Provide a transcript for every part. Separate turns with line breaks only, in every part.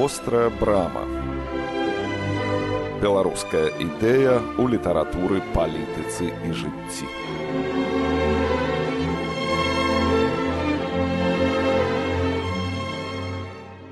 вострая брама. Беларуская ідэя ў літаратуры палітыцы і жыцці.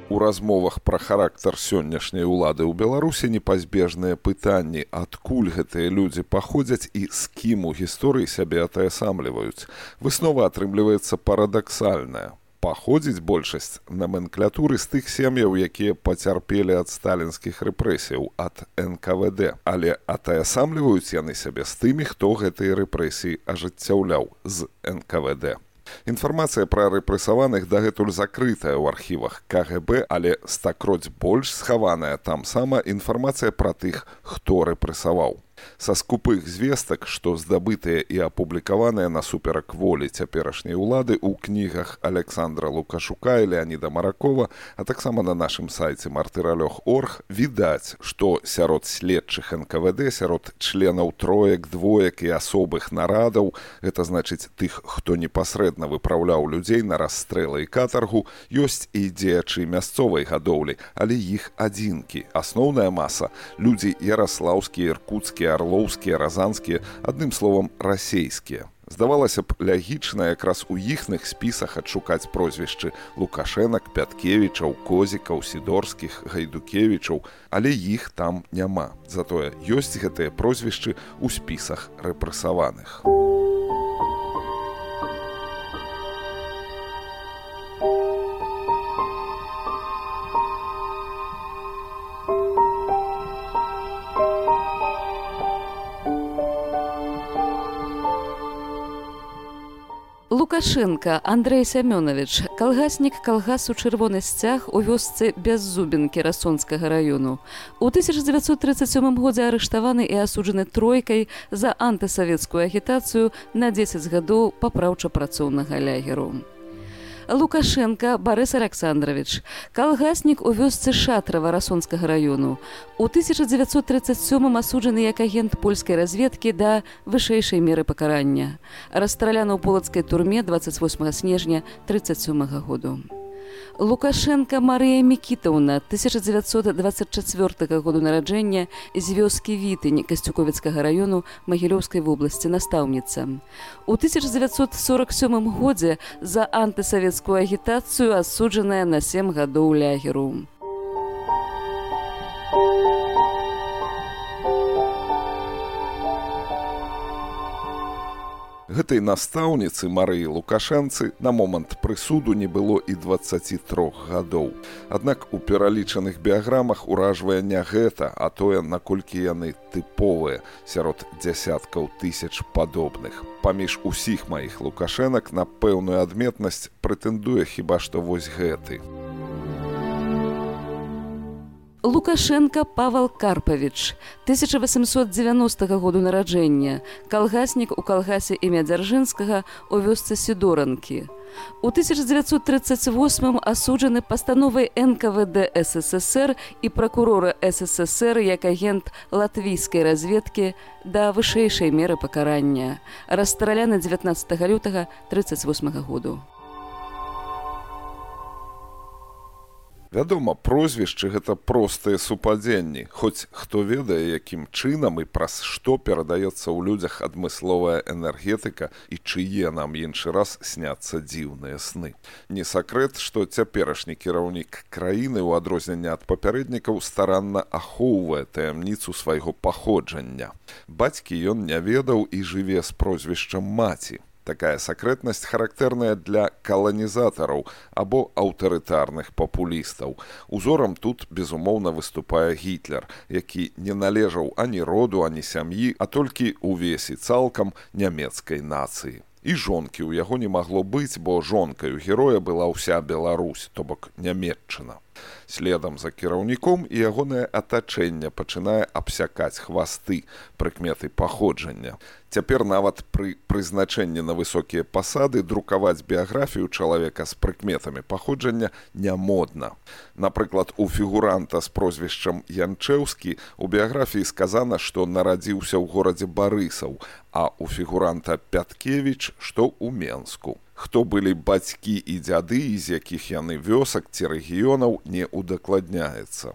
У размовах пра характар сённяшняй улады ў беларусі непазбежныя пытанні адкуль гэтыя людзі паходзяць і з кім у гісторыі сябе атаясамліваюць. Выснова атрымліваецца парадаксальная паходзіць большасць наменклятуры з тых сем'яў, якія пацярпелі ад сталінскіх рэпрэсіяў ад НКВД, але атаясамліваюць яны сябе з тымі, хто гэтыя рэпрэсіі ажыццяўляў з НКВД. Інфармацыя пра рэпрэсаваных дагэтуль закрытая ў архівах КГБ, але стакроць больш схаваная там сама інфармацыя пра тых, хто рэпрэсаваў са скупых звестак што здабытыя і апублікаваныя насуперак волі цяперашняй улады ў кнігах александра лукашука і леаніда маракова а таксама на нашым сайце мартыралёг орг відаць што сярод следчых нквд сярод членаў троек двоек і асобых нарадаў гэта значыць тых хто непасрэдна выпраўляў людзей на расстрэлы і катаргу ёсць і дзеячы мясцовай гадоўлі але іх адзінкі асноўная маса людзі ярослаўскія іркуцкія арлоўскія разанскія адным словам расейскія здавалася б лягічна якраз у іхных спісах адшукаць прозвішчы лукашэнак пяткевічаў козікаў сідорскіх гайдукевічаў але іх там няма. Затое ёсць гэтыя прозвішчы ў спісах рэпрэсаваных. у
Лукашенко Андрей Сямёнович, калгаснік калгасу чырвоны сцяг у вёсцы бяззубінкі расонскага раёну. У 1937 годзе арыштаваны і асуджаны тройкай за антысавецкую агітацыю на 10 гадоў папраўча-працоўнага лягеру. Лукашенко Барыс Александрович, калгаснік у вёсцы шатрава расонскага раёну. У 1937 асуджаны як агент польскай разведкі да вышэйшай меры пакарання. Расстраляна ў полацкай турме 28 снежня 37 году. Лукашенко Марыя Мікітаўна 1924 году нараджэння з вёскі вітынь касцюковіцкага раёну магілёўскай вобласці настаўніца. У 1947 годзе за антысавецкую агітацыю асуджаная на сем гадоў лягеру.
Гэтай настаўніцы марыі лукашэнцы на момант прысуду не было і 23 гадоў. Аднак у пералічаных біяграмах уражвае не гэта а тое наколькі яны тыповыя сярод дзясяткаў тысяч падобных. Паміж усіх маіх лукашэнак на пэўную адметнасць прэтэндуе хіба што вось гэты. у
Лукашенко Павал Карпавіч 1890 году нараджэння, калгаснік у калгасе імя дзяржынскага у вёсцы сідоранкі. У 1938 асуджаны пастановай НКВД ССР і пракурора ССР як агент латвійскай разведкі да вышэйшай меры пакарання, расстраляны 19 лютага 38 году.
Вядома, прозвішчы гэта простыя супадзенні, хоць хто ведае, якім чынам і праз што перадаецца ў людзях адмысловая энергетыка і чые нам іншы раз сняцца дзіўныя сны. Не сакрэт, што цяперашні кіраўнік краіны ў адрозненне ад папярэднікаў старанна ахоўвае таямніцу свайго паходжання. Бацькі ён не ведаў і жыве з прозвішчам маці такая сакрэтнасць характэрная для каланізатараў або аўтарытарных папулістаў. Узорам тут безумоўна выступае гітлер, які не належаў ані роду, ані сям'і, а толькі ўвесі цалкам нямецкай нацыі. І жонкі ў яго не магло быць, бо жонкаю героя была ўся Беларусь, то бок нямметчына следам за кіраўніком і ягонае атачэнне пачынае абсякаць хвасты прыкметы паходжання. Цяпер нават пры прызначэнні на высокія пасады друкаваць біяграфію чалавека з прыкметамі паходжання не модна. Напрыклад у фігуранта з прозвішчам янчэўскі у біяграфіі сказана што нарадзіўся ў горадзе барысаў а у фігуранта пяткевич што ў менску хто былі бацькі і дзяды з якіх яны вёсак ці рэгіёнаў не ўдакладняецца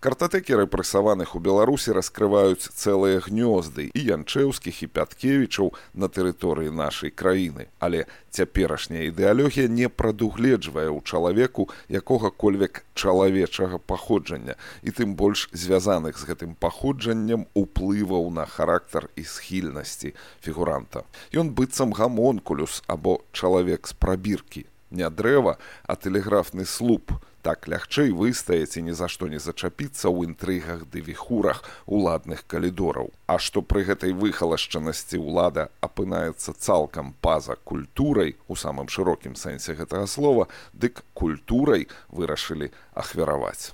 Картатэкі рэпрэсаваных у Беларусі раскрываюць цэлыя гнёзды і янчэўскіх і пяткевічаў на тэрыторыі нашай краіны. Але цяперашняя ідэалогія не прадугледжвае ў чалавеку якога-кольвек чалавечага паходжання і тым больш звязаных з гэтым паходжаннем уплываў на характар і схільнасці фігуранта. Ён быццам гамонкулюс або чалавек з прабіркі, не дрэва, а тэлеграфны слуп, так лягчэй выстаяць і ні за што не зачапіцца ў інтрыгах ды віхурах уладных калідораў. А што пры гэтай выхалашчанасці ўлада апынаецца цалкам па-за культурай у самым шырокім сэнсе гэтага слова, дык культурай вырашылі ахвяраваць.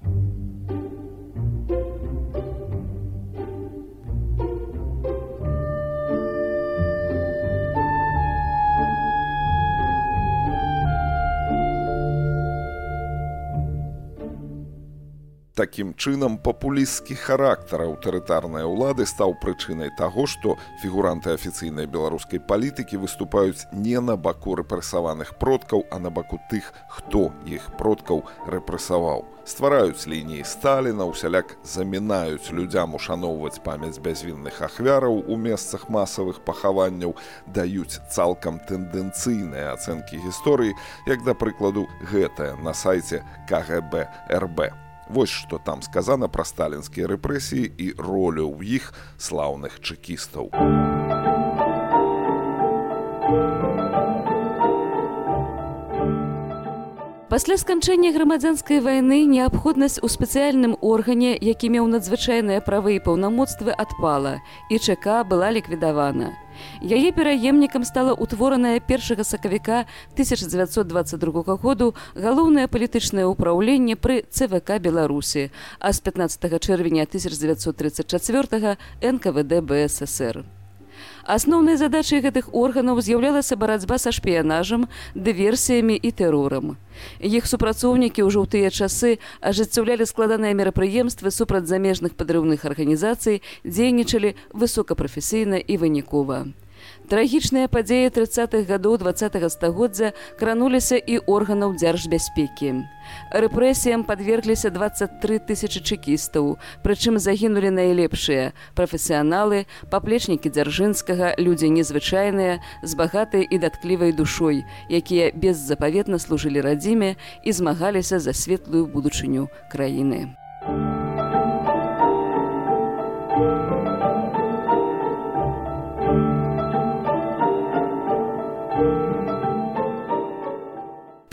Такім чынам папулісцкі характар аўтарытарнай улады стаў прычынай таго, што фігуранты афіцыйнай беларускай палітыкі выступаюць не на баку рэпрэсаваных продкаў, а на баку тых, хто іх продкаў рэпрэсаваў. Ствараюць лініі Сталіна, усяляк замінаюць людзям ушаноўваць памяць бязвінных ахвяраў у месцах масавых пахаванняў, даюць цалкам тэндэнцыйныя ацэнкі гісторыі, як да прыкладу гэтая на сайце КГБ РБ. Вось што там сказана пра сталінскія рэпрэсіі і ролю ў іх слаўных чэкістаў.
Пасля сканчэння грамадзянскай вайны неабходнасць у спецыяльным органе, які меў надзвычайныя правы і паўнамоцтвы адпала і ЧК была ліквідавана. Яе пераемнікам стала ўтвораная першага сакавіка 1922 году галоўнае палітычнае ўпраўленне пры ЦВК Беларусі, а з 15 чэрвеня 1934 НКВД БССР. Асноўнай задачай гэтых органаў з'яўлялася барацьба са шпіянажам, дыверсіямі і тэрорам. Іх супрацоўнікі ўжо ў тыя часы ажыццяўлялі складаныя мерапрыемствы супраць замежных падрыўных арганізацый, дзейнічалі высокапрафесійна і вынікова. Трагічныя падзеі 30-х гадоў два стагоддзя крануліся і органаў дзяржбяспекі. Рэпрэсіям падвергліся 23 тысячи чэкістаў, прычым загінулі найлепшыя прафесіяналы, паплечнікі дзяржынскага, людзі незвычайныя, з багатай і датклівай душой, якія беззапаветна служылі радзіме і змагаліся за светлую будучыню краіны.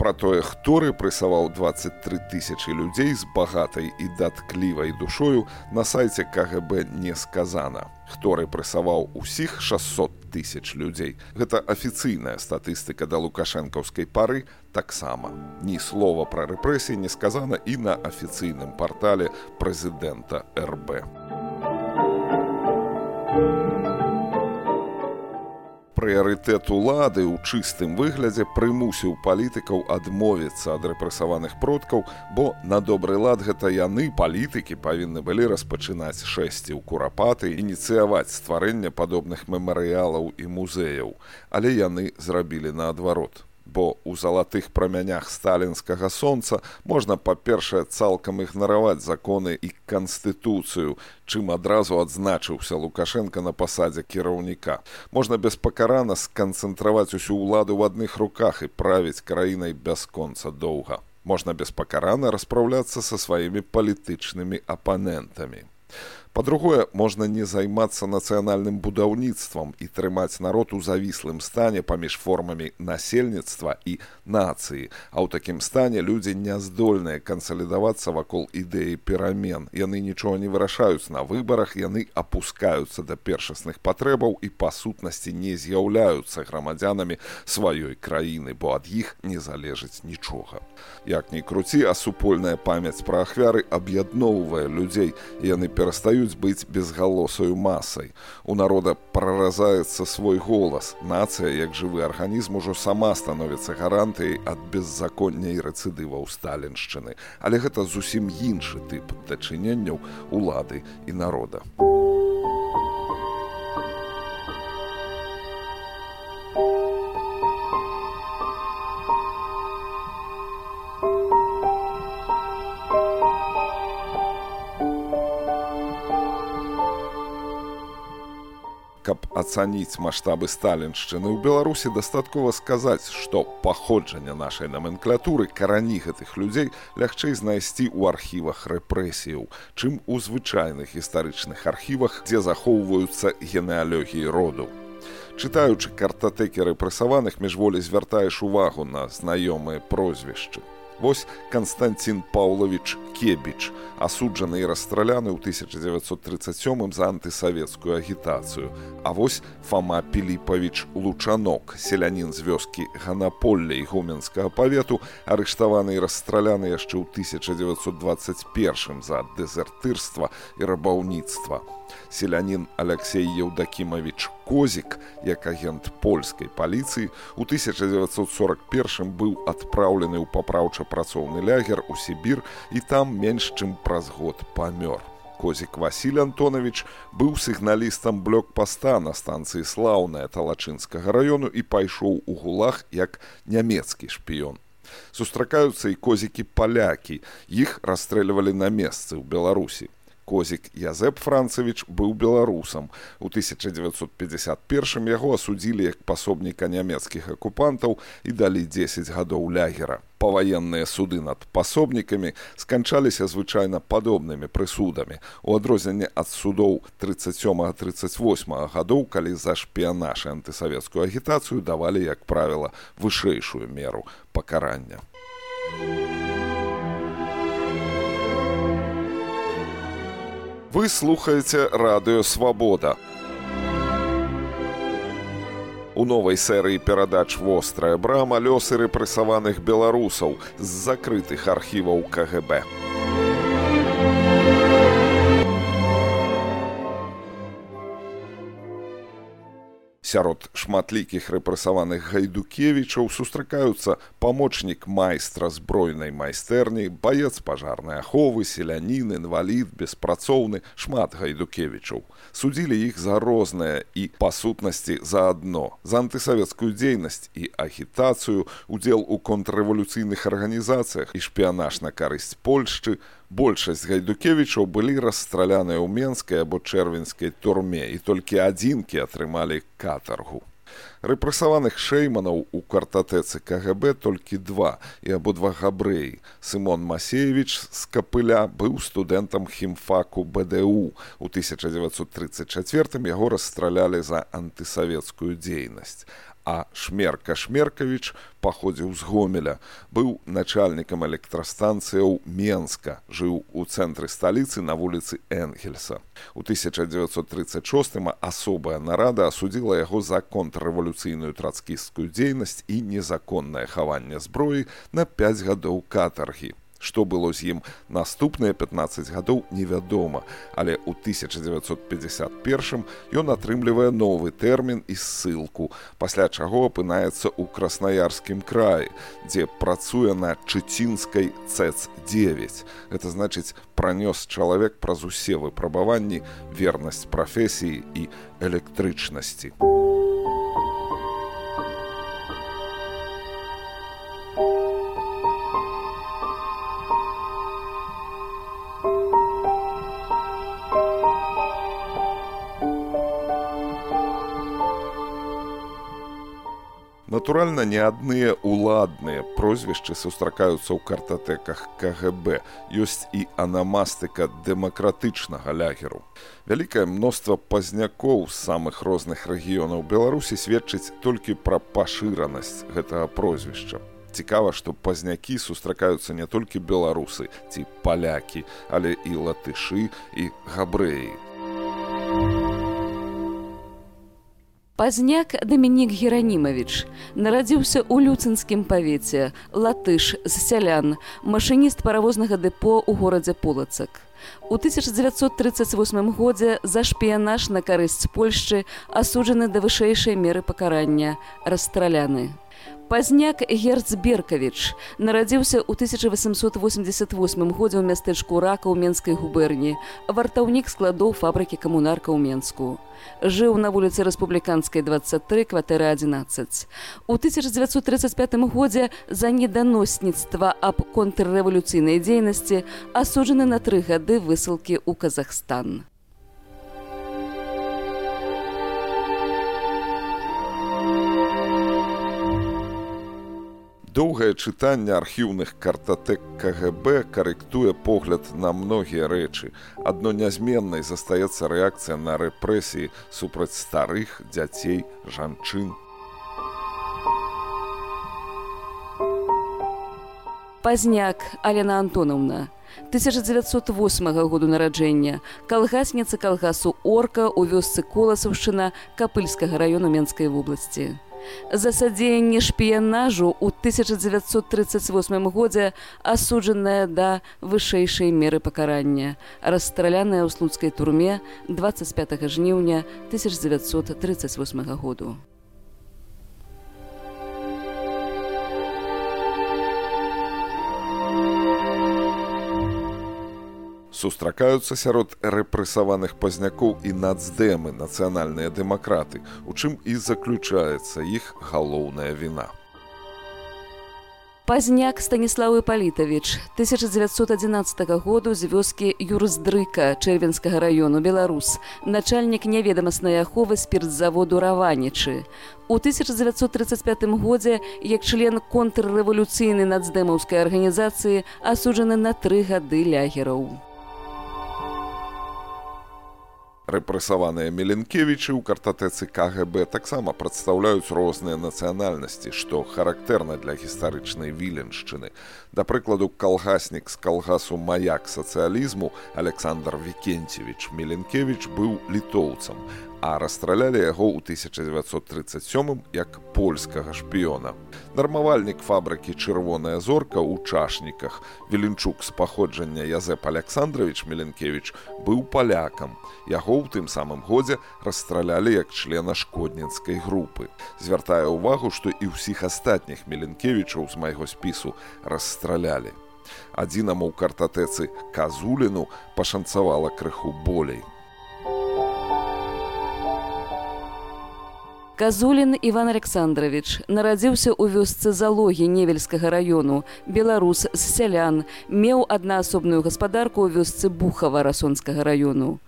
Пра тое, хто рэпрэсаваў 23 тысячи людзей з багатай і датклівай душою на сайце КГБ не сказана. Хто рэпрэсаваў усіх 600 тысяч людзей. Гэта афіцыйная статыстыка да лукашэнкаўскай пары таксама. Ні слова пра рэпрэсіі не сказана і на афіцыйным партале прэзідэнта РБ. Прыярытэт улады ў чыстым выглядзе прымусіў палітыкаў адмовіцца ад рэпрэсаваных продкаў, бо на добры лад гэта яны палітыкі павінны былі распачынаць шэсці ў курапаты ініцыяваць стварэнне падобных мемарыялаў і музеяў, але яны зрабілі наадварот бо ў залатых прамянях сталінскага сонца можна па-першае цалкам ігнараваць законы і канстытуцыю, чым адразу адзначыўся Лукашенко на пасадзе кіраўніка. Можна беспакарана сканцэнтраваць усю ўладу ў адных руках і правіць краінай бясконца доўга. Можна беспакарана распраўляцца са сваімі палітычнымі апанентамі. Па-другое, можна не займацца нацыянальным будаўніцтвам і трымаць народ у завіслым стане паміж формамі насельніцтва і нацыі. А ў такім стане людзі не здольныя кансалідавацца вакол ідэі перамен. Яны нічога не вырашаюць на выбарах, яны апускаюцца да першасных патрэбаў і па сутнасці не з'яўляюцца грамадзянамі сваёй краіны, бо ад іх не залежыць нічога. Як ні круці, а супольная памяць пра ахвяры аб'ядноўвае людзей, яны перастаюць быць безгалосаю масай. У народа праразаецца свой голас. Нацыя, як жывы арганізм ужо сама становіцца гарантыяй ад беззаконня і рэцыдываў сталіншчыны. Але гэта зусім іншы тып дачыненняў улады і народа. Ацаніць маштабы сталіншчыны ў беларусі дастаткова сказаць што паходжанне нашай наменклатуры карані гэтых людзей лягчэй знайсці ў архівах рэпрэсіяў чым у звычайных гістарычных архівах дзе захоўваюцца генеалогіі роду. Чытаючы картатэкі рэпрэсаваных міжволі звяртаеш увагу на знаёмыя прозвішчы Вось Канстантин Паўлович Кебіч, асуджаны і расстраляны ў 1937 за антысавецкую агітацыю. А вось Фама Піліпавіч Лучанок, селянін з вёскі Ганаполля і гуменскага павету, арыштаваны і расстраляны яшчэ ў 1921 за дэзертырства і рабаўніцтва селянін Алексей Еўдакімович Козік, як агент польскай паліцыі, у 1941 быў адпраўлены ў папраўча-працоўны лягер у Сібір і там менш чым праз год памёр. Козік Васіль Антонович быў сігналістам блок-паста на станцыі слаўная талачынскага раёну і пайшоў у гулах як нямецкі шпіён. Сустракаюцца і козікі палякі, іх расстрэльвалі на месцы ў Беларусі. Козік Язэп Францавіч быў беларусам. У 1951 яго асудзілі як пасобніка нямецкіх акупантаў і далі 10 гадоў лягера. Паваенныя суды над пасобнікамі сканчаліся звычайна падобнымі прысудамі. У адрозненне ад судоў 37-38 гадоў, калі за шпіянаж і антысавецкую агітацыю давалі, як правіла, вышэйшую меру пакарання. Вы слухаеце радыё свабода. У новай серыі перадач вострая брама лёсы рэпрэсаваных беларусаў з закрытых архіваў КГБ. Сярод шматлікіх рэпрэсаваных гайдукевічаў сустракаюцца памочнік майстра збройнай майстэрні баец пажарнай аховы селянін інвалід беспрацоўны шмат гайдукевічаў. Судзілі іх за розныя і па сутнасці заадно за антысавецкую дзейнасць і агітацыю удзел у контррэвалюцыйных арганізацыях і шпіянаж на карысць польшчы большасць гайдукевічаў былі расстраляныя ў менскай або чэрвеньскай турме і толькі адзінкі атрымалі катаргу. Рэпрэсаваных шэйманаў у картатэцы КГБ толькі два і абодва габрэі. Сымон Масеевич з капыля быў студэнтам хімфаку БДУ. У 1934 яго расстралялі за антысавецкую дзейнасць а шмерка шмеркавіч паходзіў з гомеля быў начальнікам электрастанцыяў менска жыў у цэнтры сталіцы на вуліцы энгельса. У 1936 асобая нарада асудзіла яго за контррэвалюцыйную трацкісцкую дзейнасць і незаконнае хаванне зброі на 5 гадоў катаргі што было з ім наступныя 15 гадоў невядома. Але ў 1951 ён атрымлівае новы тэрмін і ссылку пасля чаго апынаецца ў краснаярскім краі дзе працуе на чыцінскай цэц 9 гэта значыць пранёс чалавек праз усе выпрабаванні вернасць прафесіі і электрычнасці Натуральна, не адныя ўладныя прозвішчы сустракаюцца ў картатэках КГБ. Ёсць і анамастыка дэмакратычнага лягеру. Вялікае мноства пазнякоў з самых розных рэгіёнаў Беларусі сведчыць толькі пра пашыранасць гэтага прозвішча. Цікава, што пазнякі сустракаюцца не толькі беларусы ці палякі, але і латышы і габрэі.
Пазняк Дамінік Геранімавіч нарадзіўся ў люцынскім павеце, латыш з сялян, машыніст паравознага дэпо ў горадзе Полацак. У 1938 годзе за шпіянаж на карысць Польшчы асуджаны да вышэйшай меры пакарання, расстраляны. Пазняк Герцберкавіч нарадзіўся ў 1888 годзе ў мястэчку рака ў менскай губерні, вартаўнік складоў фабрыкі камунарка ў Менску. Жыў на вуліцы рэспубліканскай 23 кватэры 11. У 1935 годзе за неданосніцтва аб контррэвалюцыйнай дзейнасці асуджаны на тры гады высылкі ў Казахстан.
Доўгае чытанне архіўных картатэк КГБ карэктуе погляд на многія рэчы. Адно нязменнай застаецца рэакцыя на рэпрэсіі супраць старых дзяцей, жанчын.
Пазняк Алена Антонаўна. 1908 году нараджэння калгасніца калгасу орка ў вёсцы коласаўшчына капыльскага раёну менскай вобласці за садзеянне шпіянажу ў 1938 годзе асуджаная да вышэйшай меры пакарання. Расстраляная ў слуцкай турме 25 жніўня 1938 году
сустракаюцца сярод рэпрэсаваных пазнякоў і нацдэмы нацыянальныя дэмакраты, у чым і заключаецца іх галоўная віна.
Пазняк Станіславы Палітавіч 1911 году з вёскі Юрздрыка чэрвенскага раёну Беларус, начальнік няведамаснай аховы спіртзаводу раванічы. У 1935 годзе як член контррэвалюцыйнай нацдэмаўскай арганізацыі асуджаны на тры гады лягераў
рэпрэсаваныя меленкевічы ў картатэцы кгб таксама прадстаўляюць розныя нацыянальнасці што характэрна для гістарычнай віленшчыны. Да прыкладу калгаснік з калгасу маяк сацыялізму александр вікенцевич меленкевич быў літоўцам а расстралялі яго ў 1937 як польскага шпіёна. Нармавальнік фабрыкі чырвоная зорка ў чашніках Веленчук з паходжання Язэп Александрович Меленкевич быў палякам. Яго ў тым самым годзе расстралялі як члена шкодніцкай групы. Звяртае ўвагу, што і ўсіх астатніх Меленкевічаў з майго спісу расстралялі. Адзінаму ў картатэцы казуліну пашанцавала крыху болей.
Казулін Іван Александрович нарадзіўся ў вёсцы залогі невельскага раёну. Беларус з сялян меў аднаасобную гаспадарку ў вёсцы бухава расонскага раёну.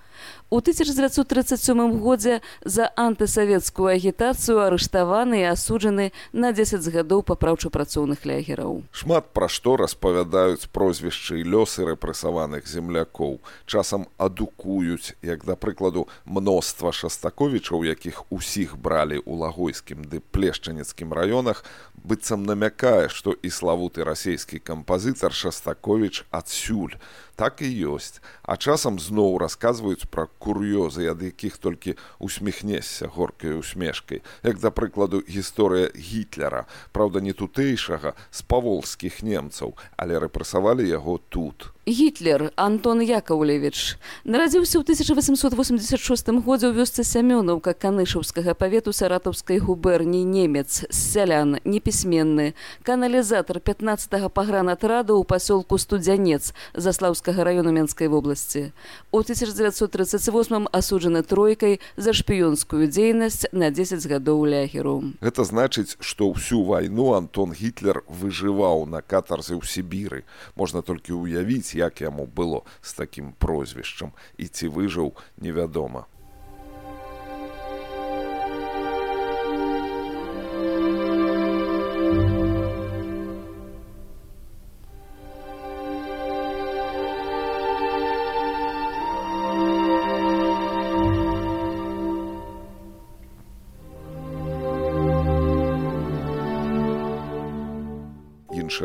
У 1937 годзе за антысавецкую агітацыю арыштаваны і асуджаны на 10 гадоў папраўча-працоўных лягераў.
Шмат пра што распавядаюць прозвішчы і лёсы рэпрэсаваных землякоў. Часам адукуюць, як да прыкладу мноства шастаковічаў, якіх усіх бралі ў лагойскім ды плешчаніцкім раёнах, быццам намякае, што і славуты расійскі кампазітар Шастаковіч адсюль так і ёсць а часам зноў расказваюць пра кур'ёзы ад якіх толькі усміхнешся горкай усмешкай. Як да прыкладу гісторыя гітлера. Праўда не тутэйшага з паволскіх немцаў але рэпрэсавалі яго тут
Гітлер Антон Якаўлевіч нарадзіўся ў 1886 годзе ў вёсцы сямёнаўка канышаўскага павету саратаўскай губерні немец. Сялян непісьменны каналізатар 15 пагранатраду ў пасёлку студзянец заслаўскага раёну менскай вобласці у 1938 асуджаны тройкай за шпіёнскую дзейнасць на 10 гадоў лягеру
Гэта значыць што ўсю вайну Антон гітлер выжываў на катарзе ў сібіры можна толькі ўявіць як яму было з такім прозвішчам і ці выжыў невядома.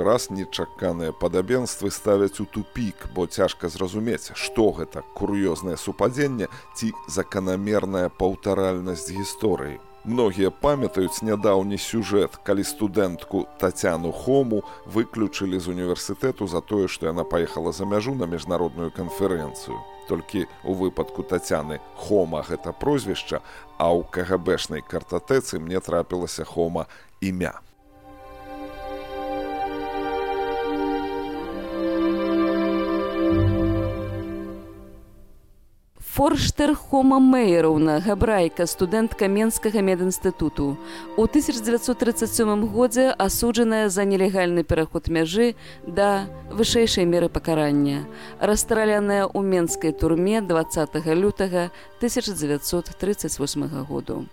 Раз нечаканыя падабенствы ставяць у тупік, бо цяжка зразумець, што гэта кур'ёзнае супадзенне ці заканамерная паўтаральнасць гісторыі. Многія памятаюць нядаўні сюжэт, калі студэнтку Тацяну Хому выключылі з універсітэту за тое, што яна паехала за мяжу на міжнародную канферэнцыю. Толькі у выпадку Тацяны Хома гэта прозвішча, а ў кгбшнай картатэцы мне трапілася Хома імя.
Форштер Хома Мэйраўна, габрайка, студэнтка Менскага медінстытуту. У 1937 годзе асуджаная за нелегальны пераход мяжы да вышэйшай меры пакарання. Расстраляная ў менскай турме 20 лютага 1938 году.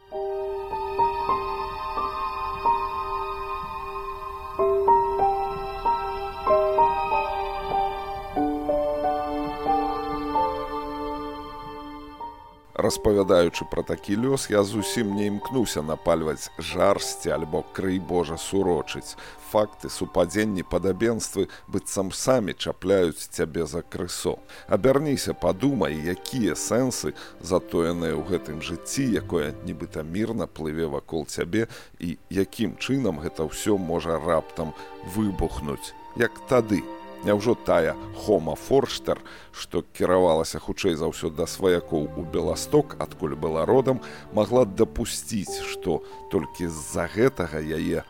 Распавядаючы пра такі лёс, я зусім не імкнуся напальваць жарсці альбо крый Божа сурочыць. Факты супадзенні падабенствы быццам самі чапляюць цябе за крысо. Абярніся, падумай, якія сэнсы затоеныя ў гэтым жыцці, якое нібыта мірна плыве вакол цябе і якім чынам гэта ўсё можа раптам выбухнуць, як тады Няўжо тая Хома Форштер, што кіравалася хутчэй за ўсё да сваякоў у Беласток, адкуль была родам, магла дапусціць, што толькі з-за гэтага яе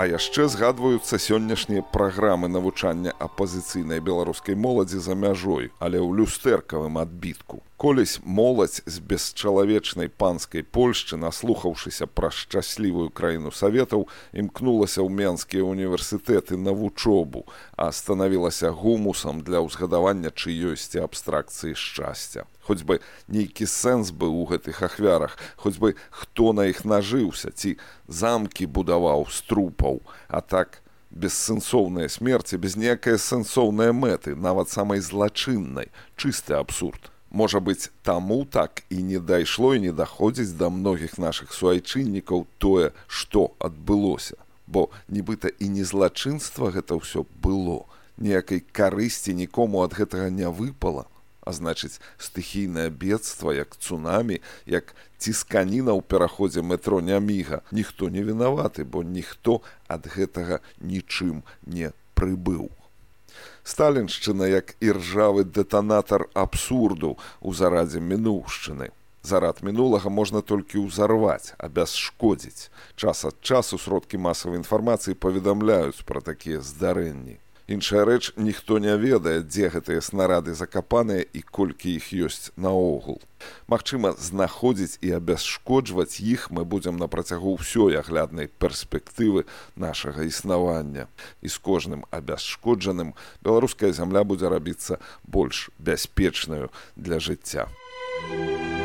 А яшчэ згадваюцца сённяшнія праграмы навучання апазіцыйнай беларускай моладзі за мяжой, але ў люстэркавым адбітку. Колись моладзь з бесчалавечнай панскай польшчы наслухаўшыся пра шчаслівую краіну саветаў імкнулася ў менскія універсітэты на вучобу а станавілася гумусам для ўзгадавання чыёсьці абстракцыі шчасця хоць бы нейкі сэнс быў у гэтых ахвярах хоць бы хто на іх нажыўся ці замкі будаваў з трупаў а так бессэнсоўныя смерці без ніякай сэнсоўнай мэты нават самай злачыннай чысты абсурд Можа быць, таму так і не дайшло і не даходзіць да многіх нашых суайчыннікаў тое, што адбылося. Бо нібыта і не злачынства гэта ўсё было. Ніякай карысці нікому ад гэтага не выпала. А значыць, стыхійнае бедства, як цунамі, як цісканіна ў пераходзе метро няміга, ніхто не вінаваты, бо ніхто ад гэтага нічым не прыбыў. Сталіншчына як іржавы дэтанатар абсурду ў зарадзе мінуўшчыны. Зарад мінулага можна толькі ўзарваць абясшкодзіць. Час ад часу сродкі масавай інфармацыі паведамляюць пра такія здарэнні іншая рэч ніхто не ведае дзе гэтыя снарады закапаныя і колькі іх ёсць наогул Магчыма, знаходзіць і абясшкоджваць іх мы будзем на працягу ўсёй агляднай перспектывы нашага існавання. І з кожным абясшкоджаным беларуская зямля будзе рабіцца больш бяспечнаю для жыцця. Thank you